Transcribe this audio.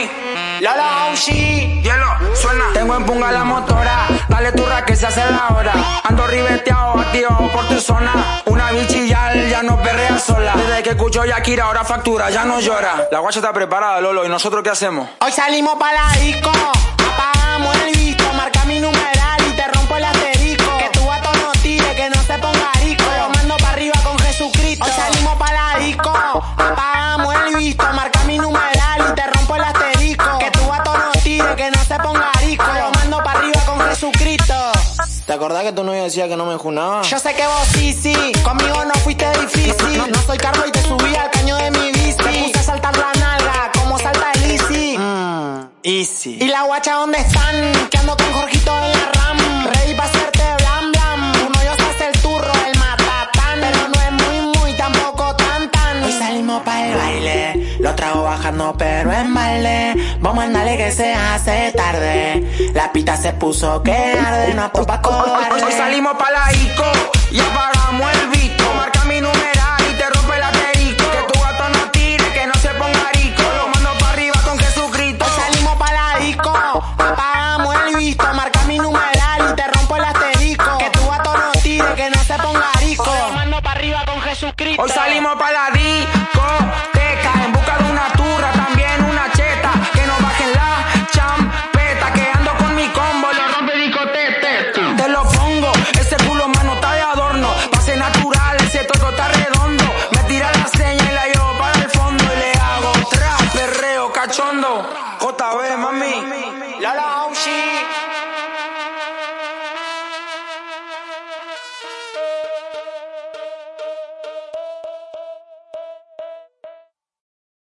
Ey, la la oh, hielo, suena. Tengo en punga la motora, dale turra que se hace la hora. Ando ribeteado, activado por tu zona. Una bichilla ya no perrea sola. Desde que escucho Yakira, ahora factura, ya no llora. La guacha está preparada, Lolo, ¿y nosotros qué hacemos? Hoy salimos para la disco, apagamos el disco, marca mi numeral y te rompo el asterisco. Que tu gato no tire, que no se ponga rico. Lo mando para arriba con Jesucristo. Hoy salimos para la disco, apagamos el visto, marca mi numeral y te ¿Te acordás que tu novio decía que no me junaba? Yo sé que vos sí, sí, conmigo no fuiste difícil. No, no soy Carlos y te subí al caño de mi bici. Te puse a saltar la nalga, como salta el Easy. Mmm, easy. ¿Y la guacha dónde están? Que ando con Jorgito en la RAM. Ready pa' hacerte blam blam. Uno yo se hace el turro, el matatán. Pero no es muy muy, tampoco tan tan. Hoy salimos pa' el baile. Lo trago bajando pero en balde. Vamos a andarle que se hace tarde. La pita se puso que arde, no topa cobarde. Hoy salimos pa' la disco y apagamos el visto. Marca mi numeral y te rompe el asterisco. Que tu gato no tire, que no se ponga rico. Lo mando para arriba con Jesucristo. Hoy salimos pa' la disco, apagamos el visto, marca mi numeral y te rompo el asterisco. Que tu gato no tire, que no se ponga rico. Lo mando para arriba con Jesucristo. Hoy salimos pa' la disco JB, mami. Lala.